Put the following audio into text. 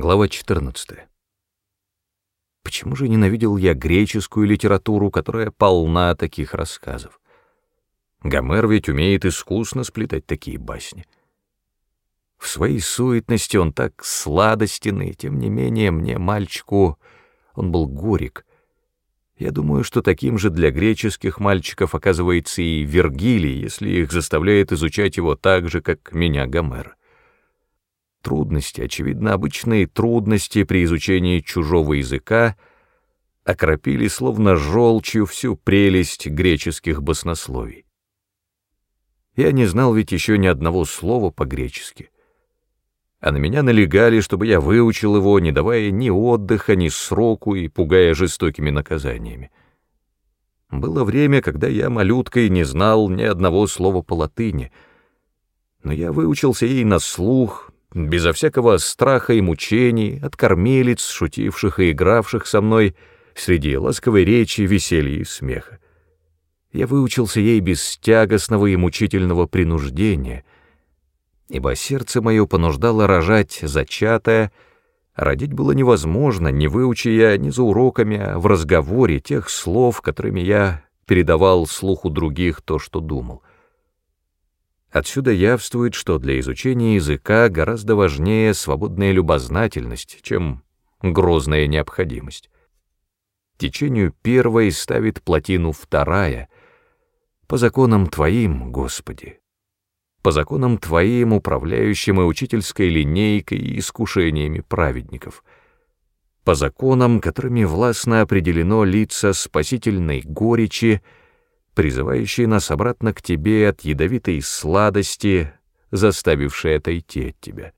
Глава 14. Почему же ненавидел я греческую литературу, которая полна таких рассказов? Гомер ведь умеет искусно сплетать такие басни. В своей суетности он так сладостен, и тем не менее мне, мальчику, он был горек. Я думаю, что таким же для греческих мальчиков оказывается и Вергилий, если их заставляет изучать его так же, как меня Гомер. Трудности, очевидно, обычные трудности при изучении чужого языка окропили словно желчью всю прелесть греческих баснословий. Я не знал ведь еще ни одного слова по-гречески. А на меня налегали, чтобы я выучил его, не давая ни отдыха, ни сроку и пугая жестокими наказаниями. Было время, когда я малюткой не знал ни одного слова по латыни, но я выучился ей на слух, безо всякого страха и мучений, от кормилиц, шутивших и игравших со мной, среди ласковой речи, веселья и смеха. Я выучился ей без тягостного и мучительного принуждения, ибо сердце мое понуждало рожать зачатое, родить было невозможно, не выучи я ни за уроками, а в разговоре тех слов, которыми я передавал слуху других то, что думал. Отсюда явствует, что для изучения языка гораздо важнее свободная любознательность, чем грозная необходимость. Течению первой ставит плотину вторая, по законам Твоим, Господи, по законам Твоим, управляющим и учительской линейкой и искушениями праведников, по законам, которыми властно определено лица спасительной горечи, призывающие нас обратно к тебе от ядовитой сладости, заставившей отойти от тебя.